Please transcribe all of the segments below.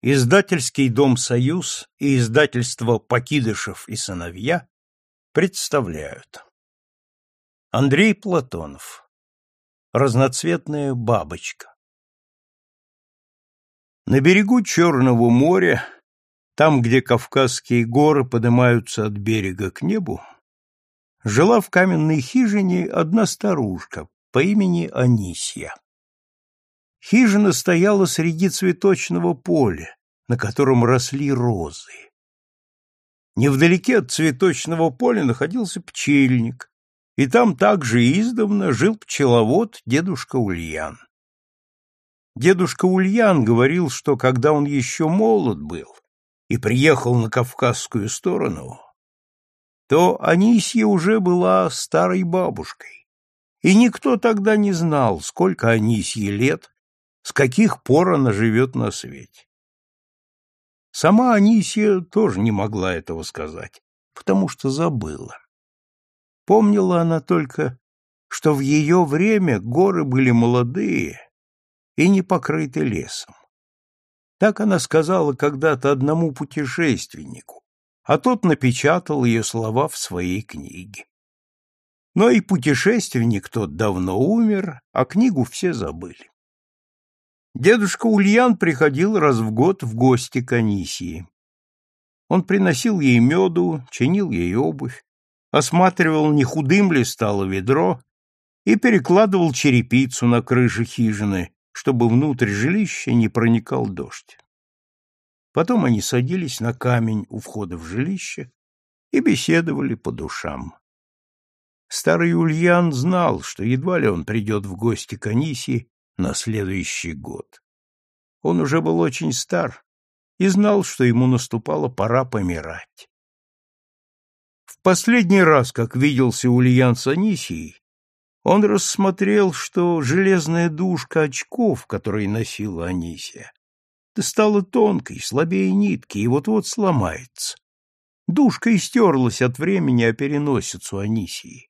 Издательский дом «Союз» и издательство «Покидышев и сыновья» представляют. Андрей Платонов. Разноцветная бабочка. На берегу Черного моря, там, где Кавказские горы поднимаются от берега к небу, жила в каменной хижине одна старушка по имени Анисья. Хижина стояла среди цветочного поля, на котором росли розы. Невдалеке от цветочного поля находился пчельник, и там также издавна жил пчеловод дедушка Ульян. Дедушка Ульян говорил, что когда он еще молод был и приехал на Кавказскую сторону, то Анисья уже была старой бабушкой, и никто тогда не знал, сколько Анисье лет с каких пор она живет на свете. Сама Анисия тоже не могла этого сказать, потому что забыла. Помнила она только, что в ее время горы были молодые и не покрыты лесом. Так она сказала когда-то одному путешественнику, а тот напечатал ее слова в своей книге. Но и путешественник тот давно умер, а книгу все забыли. Дедушка Ульян приходил раз в год в гости к Анисии. Он приносил ей меду, чинил ей обувь, осматривал, не худым ли стало ведро, и перекладывал черепицу на крыше хижины, чтобы внутрь жилища не проникал дождь. Потом они садились на камень у входа в жилище и беседовали по душам. Старый Ульян знал, что едва ли он придет в гости к Анисии на следующий год. Он уже был очень стар и знал, что ему наступала пора помирать. В последний раз, как виделся Ульян с Анисией, он рассмотрел, что железная дужка очков, которые носила Анисия, стала тонкой, слабее нитки, и вот-вот сломается. Дужка истерлась от времени о переносицу Анисии.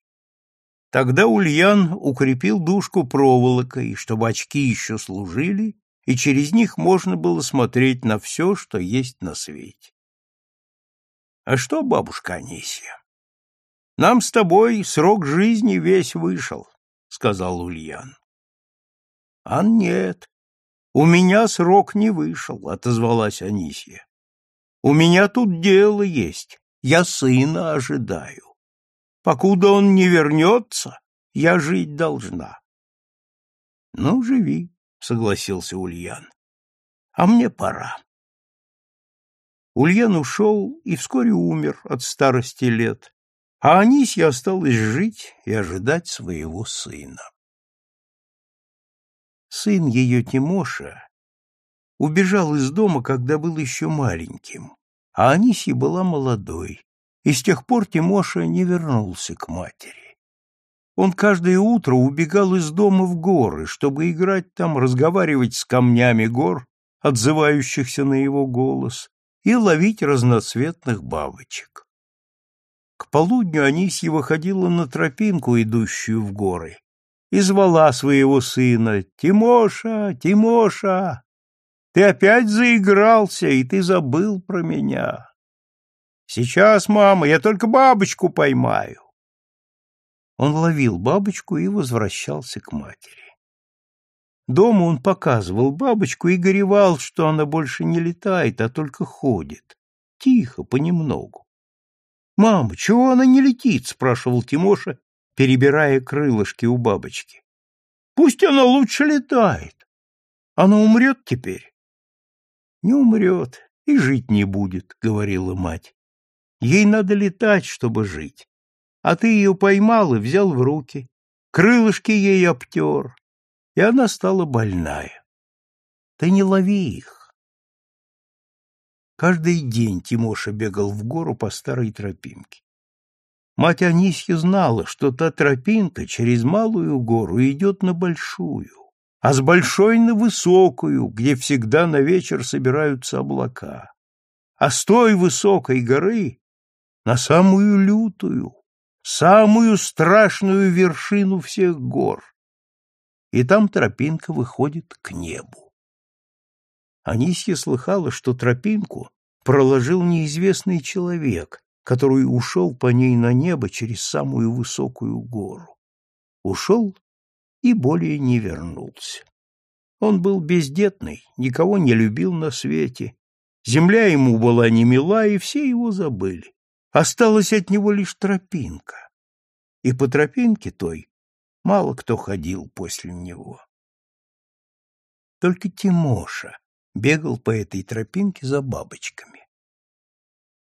Тогда Ульян укрепил дужку проволокой, чтобы очки еще служили, и через них можно было смотреть на все, что есть на свете. — А что, бабушка Анисия? — Нам с тобой срок жизни весь вышел, — сказал Ульян. — А нет, у меня срок не вышел, — отозвалась Анисия. — У меня тут дело есть, я сына ожидаю. Покуда он не вернется, я жить должна. — Ну, живи, — согласился Ульян. — А мне пора. Ульян ушел и вскоре умер от старости лет, а Анисья осталась жить и ожидать своего сына. Сын ее Тимоша убежал из дома, когда был еще маленьким, а Анисья была молодой, и с тех пор Тимоша не вернулся к матери. Он каждое утро убегал из дома в горы, чтобы играть там, разговаривать с камнями гор, отзывающихся на его голос, и ловить разноцветных бабочек. К полудню Анисья выходила на тропинку, идущую в горы, и звала своего сына «Тимоша, Тимоша, ты опять заигрался, и ты забыл про меня». Сейчас, мама, я только бабочку поймаю. Он ловил бабочку и возвращался к матери. Дома он показывал бабочку и горевал, что она больше не летает, а только ходит. Тихо, понемногу. «Мама, чего она не летит?» — спрашивал Тимоша, перебирая крылышки у бабочки. «Пусть она лучше летает. Она умрет теперь?» «Не умрет и жить не будет», — говорила мать. Ей надо летать, чтобы жить. А ты ее поймал и взял в руки. Крылышки ей обтер, и она стала больная. Ты не лови их. Каждый день Тимоша бегал в гору по старой тропинке. Мать Анисья знала, что та тропинка через малую гору идет на большую, а с большой на высокую, где всегда на вечер собираются облака. А с той высокой горы на самую лютую, самую страшную вершину всех гор. И там тропинка выходит к небу. Анисья слыхала, что тропинку проложил неизвестный человек, который ушел по ней на небо через самую высокую гору. Ушел и более не вернулся. Он был бездетный, никого не любил на свете. Земля ему была не мила, и все его забыли. Осталась от него лишь тропинка. И по тропинке той мало кто ходил после него. Только Тимоша бегал по этой тропинке за бабочками.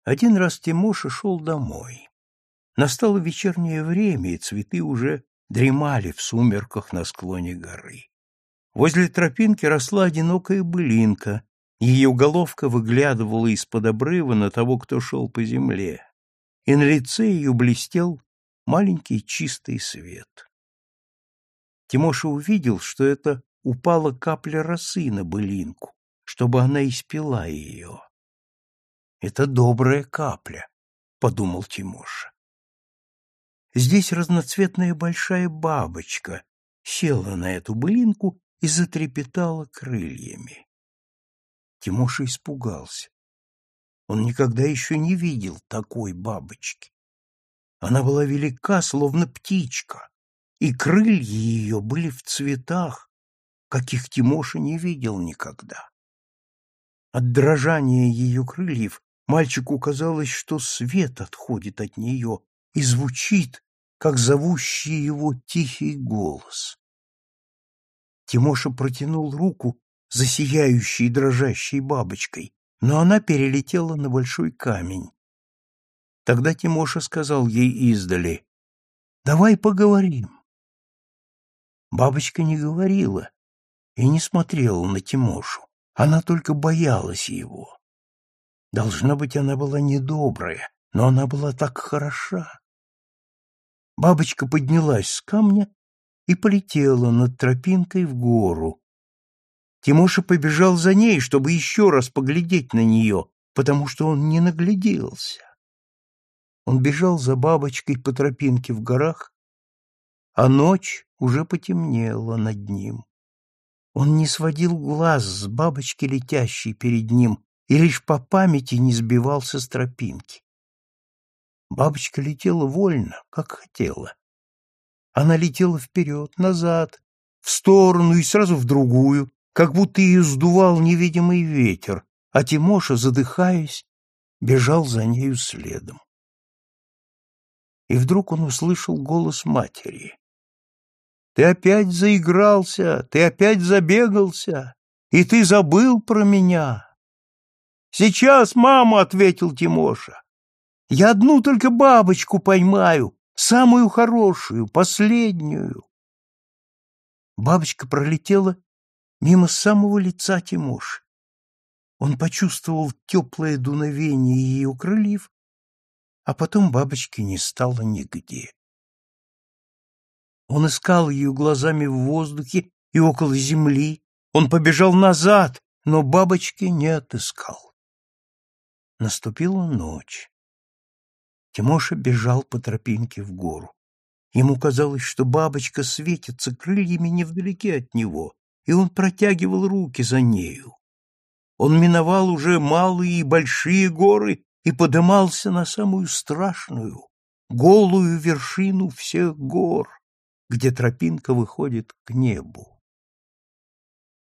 Один раз Тимоша шел домой. Настало вечернее время, и цветы уже дремали в сумерках на склоне горы. Возле тропинки росла одинокая былинка, ее головка выглядывала из-под обрыва на того, кто шел по земле, и на лице ее блестел маленький чистый свет. Тимоша увидел, что это упала капля росы на былинку, чтобы она испила ее. «Это добрая капля», — подумал Тимоша. Здесь разноцветная большая бабочка села на эту былинку и затрепетала крыльями. Тимоша испугался. Он никогда еще не видел такой бабочки. Она была велика, словно птичка, и крылья ее были в цветах, каких Тимоша не видел никогда. От дрожания ее крыльев мальчику казалось, что свет отходит от нее и звучит, как зовущий его тихий голос. Тимоша протянул руку за сияющей дрожащей бабочкой, но она перелетела на большой камень. Тогда Тимоша сказал ей издали, «Давай поговорим». Бабочка не говорила и не смотрела на Тимошу, она только боялась его. Должно быть, она была недобрая, но она была так хороша. Бабочка поднялась с камня и полетела над тропинкой в гору. Тимоша побежал за ней, чтобы еще раз поглядеть на нее, потому что он не нагляделся. Он бежал за бабочкой по тропинке в горах, а ночь уже потемнела над ним. Он не сводил глаз с бабочки, летящей перед ним, и лишь по памяти не сбивался с тропинки. Бабочка летела вольно, как хотела. Она летела вперед, назад, в сторону и сразу в другую, как будто ее сдувал невидимый ветер, а Тимоша, задыхаясь, бежал за нею следом. И вдруг он услышал голос матери. «Ты опять заигрался, ты опять забегался, и ты забыл про меня!» «Сейчас, мама!» — ответил Тимоша. «Я одну только бабочку поймаю, самую хорошую, последнюю!» Бабочка пролетела мимо самого лица Тимоши. Он почувствовал теплое дуновение ее крыльев, а потом бабочки не стало нигде. Он искал ее глазами в воздухе и около земли. Он побежал назад, но бабочки не отыскал. Наступила ночь. Тимоша бежал по тропинке в гору. Ему казалось, что бабочка светится крыльями невдалеке от него, и он протягивал руки за нею. Он миновал уже малые и большие горы и подымался на самую страшную, голую вершину всех гор, где тропинка выходит к небу.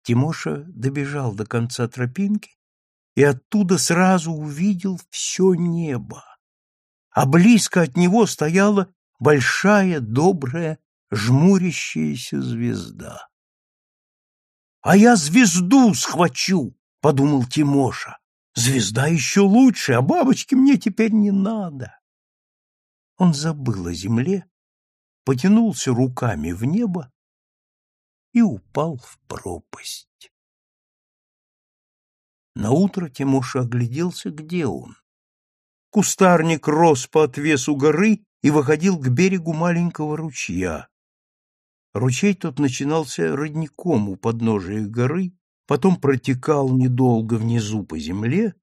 Тимоша добежал до конца тропинки и оттуда сразу увидел все небо, а близко от него стояла большая, добрая, жмурящаяся звезда. «А я звезду схвачу!» — подумал Тимоша. «Звезда еще лучше, а бабочки мне теперь не надо». Он забыл о земле, потянулся руками в небо и упал в пропасть. Наутро Тимоша огляделся, где он. Кустарник рос по отвесу горы и выходил к берегу маленького ручья. Ручей тот начинался родником у подножия горы, потом протекал недолго внизу по земле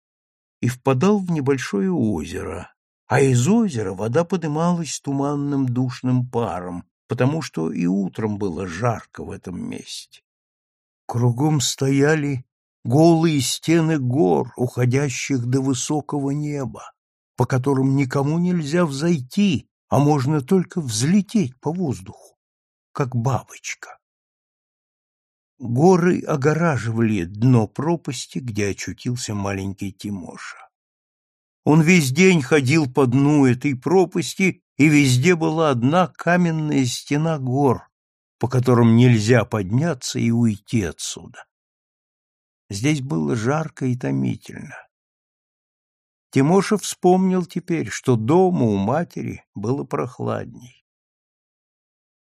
и впадал в небольшое озеро, а из озера вода подымалась туманным душным паром, потому что и утром было жарко в этом месте. Кругом стояли голые стены гор, уходящих до высокого неба, по которым никому нельзя взойти, а можно только взлететь по воздуху, как бабочка. Горы огораживали дно пропасти, где очутился маленький Тимоша. Он весь день ходил по дну этой пропасти, и везде была одна каменная стена гор, по которым нельзя подняться и уйти отсюда. Здесь было жарко и томительно. Тимоша вспомнил теперь, что дома у матери было прохладней.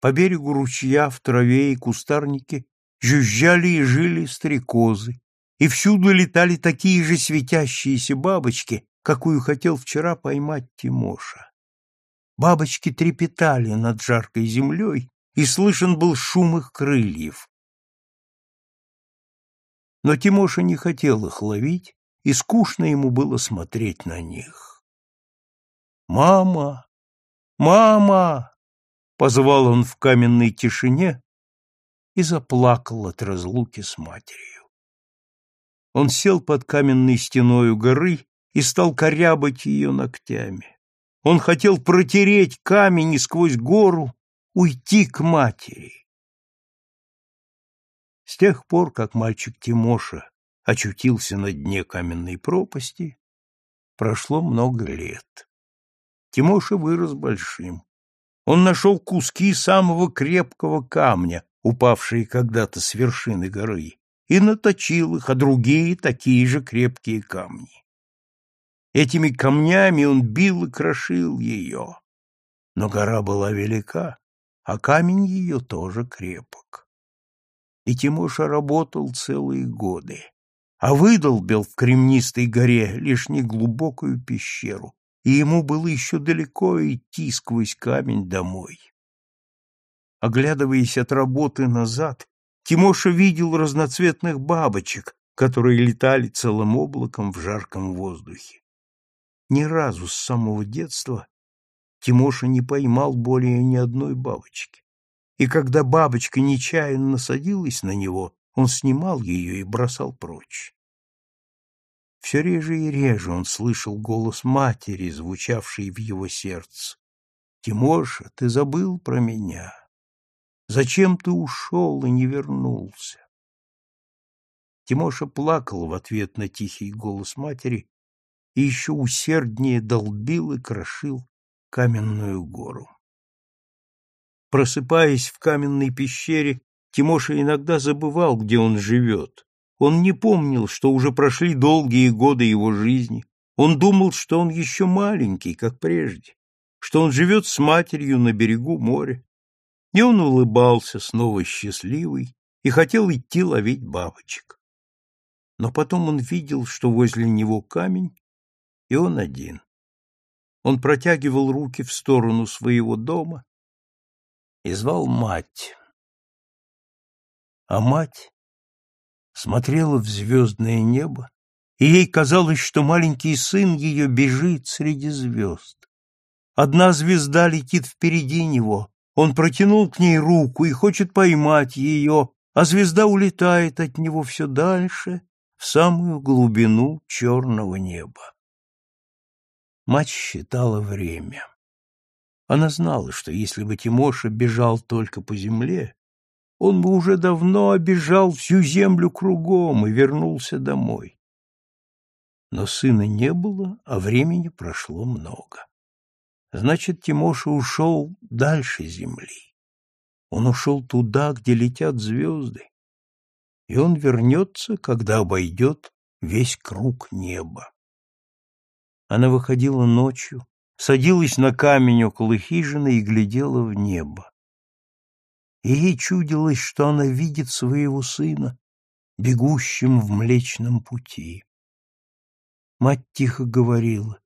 По берегу ручья в траве и кустарнике жужжали и жили стрекозы, и всюду летали такие же светящиеся бабочки, какую хотел вчера поймать Тимоша. Бабочки трепетали над жаркой землей, и слышен был шум их крыльев. Но Тимоша не хотел их ловить, и скучно ему было смотреть на них. «Мама! Мама!» — позвал он в каменной тишине и заплакал от разлуки с матерью. Он сел под каменной стеною горы и стал корябать ее ногтями. Он хотел протереть камень и сквозь гору уйти к матери. С тех пор, как мальчик Тимоша очутился на дне каменной пропасти, прошло много лет. Тимоша вырос большим. Он нашел куски самого крепкого камня, упавшие когда-то с вершины горы, и наточил их, а другие такие же крепкие камни. Этими камнями он бил и крошил ее. Но гора была велика, а камень ее тоже крепок. И Тимоша работал целые годы, а выдолбил в кремнистой горе лишь неглубокую пещеру, и ему было еще далеко идти сквозь камень домой. Оглядываясь от работы назад, Тимоша видел разноцветных бабочек, которые летали целым облаком в жарком воздухе. Ни разу с самого детства Тимоша не поймал более ни одной бабочки. И когда бабочка нечаянно садилась на него, он снимал ее и бросал прочь. Все реже и реже он слышал голос матери, звучавший в его сердце. «Тимоша, ты забыл про меня? Зачем ты ушел и не вернулся?» Тимоша плакал в ответ на тихий голос матери и еще усерднее долбил и крошил каменную гору. Просыпаясь в каменной пещере, Тимоша иногда забывал, где он живет. Он не помнил, что уже прошли долгие годы его жизни. Он думал, что он еще маленький, как прежде, что он живет с матерью на берегу моря. И он улыбался, снова счастливый, и хотел идти ловить бабочек. Но потом он видел, что возле него камень, и он один. Он протягивал руки в сторону своего дома и звал мать. А мать смотрела в звездное небо, и ей казалось, что маленький сын ее бежит среди звезд. Одна звезда летит впереди него, он протянул к ней руку и хочет поймать ее, а звезда улетает от него все дальше, в самую глубину черного неба. Мать считала время. Она знала, что если бы Тимоша бежал только по земле, он бы уже давно обежал всю землю кругом и вернулся домой. Но сына не было, а времени прошло много. Значит, Тимоша ушел дальше земли. Он ушел туда, где летят звезды, и он вернется, когда обойдет весь круг неба. Она выходила ночью, садилась на камень около хижины и глядела в небо. И ей чудилось, что она видит своего сына, бегущим в Млечном пути. Мать тихо говорила,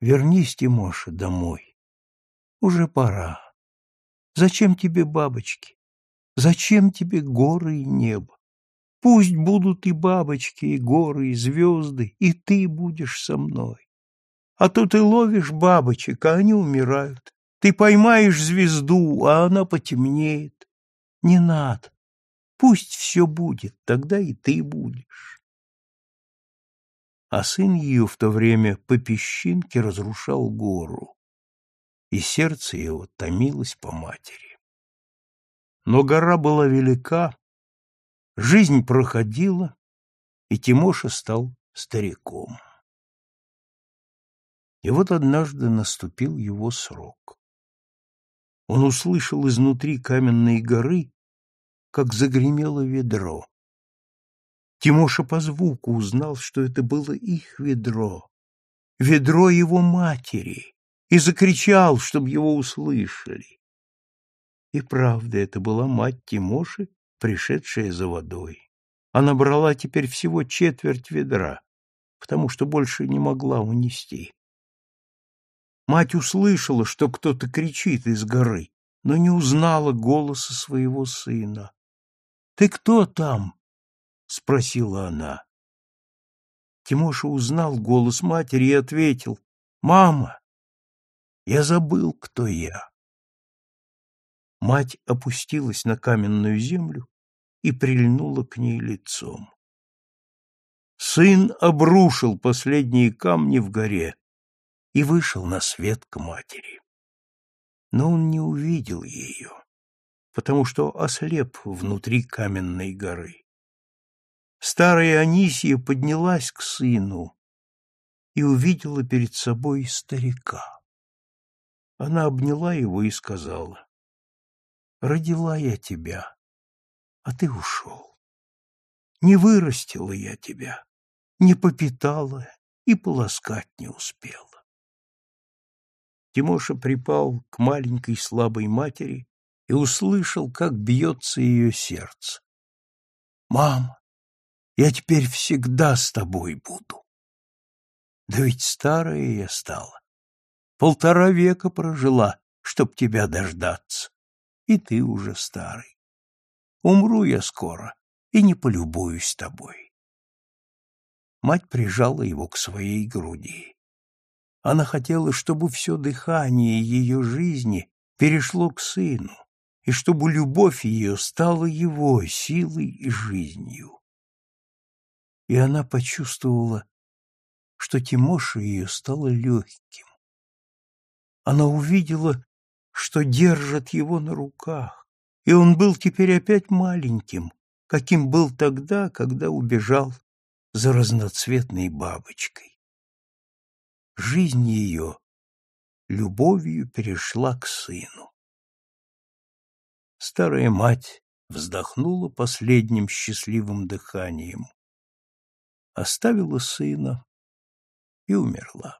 «Вернись, Тимоша, домой. Уже пора. Зачем тебе бабочки? Зачем тебе горы и небо? Пусть будут и бабочки, и горы, и звезды, и ты будешь со мной. А то ты ловишь бабочек, а они умирают. Ты поймаешь звезду, а она потемнеет. Не надо. Пусть все будет, тогда и ты будешь. а сын ее в то время по песчинке разрушал гору, и сердце его томилось по матери. Но гора была велика, жизнь проходила, и Тимоша стал стариком. И вот однажды наступил его срок. Он услышал изнутри каменной горы, как загремело ведро. Тимоша по звуку узнал, что это было их ведро, ведро его матери, и закричал, чтобы его услышали. И правда, это была мать Тимоши, пришедшая за водой. Она брала теперь всего четверть ведра, потому что больше не могла унести. Мать услышала, что кто-то кричит из горы, но не узнала голоса своего сына. — Ты кто там? — спросила она. Тимоша узнал голос матери и ответил. — Мама, я забыл, кто я. Мать опустилась на каменную землю и прильнула к ней лицом. Сын обрушил последние камни в горе, и вышел на свет к матери. Но он не увидел ее, потому что ослеп внутри каменной горы. Старая Анисия поднялась к сыну и увидела перед собой старика. Она обняла его и сказала, «Родила я тебя, а ты ушел. Не вырастила я тебя, не попитала и полоскать не успела. Тимоша припал к маленькой слабой матери и услышал, как бьется ее сердце. «Мама, я теперь всегда с тобой буду». Да ведь старая я стала. Полтора века прожила, чтоб тебя дождаться. И ты уже старый. Умру я скоро и не полюбуюсь тобой. Мать прижала его к своей груди. Она хотела, чтобы все дыхание ее жизни перешло к сыну, и чтобы любовь ее стала его силой и жизнью. И она почувствовала, что Тимоша ее стало легким. Она увидела, что держит его на руках, и он был теперь опять маленьким, каким был тогда, когда убежал за разноцветной бабочкой жизнь ее любовью перешла к сыну. Старая мать вздохнула последним счастливым дыханием, оставила сына и умерла.